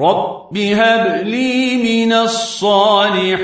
رب هب لي من الصالحين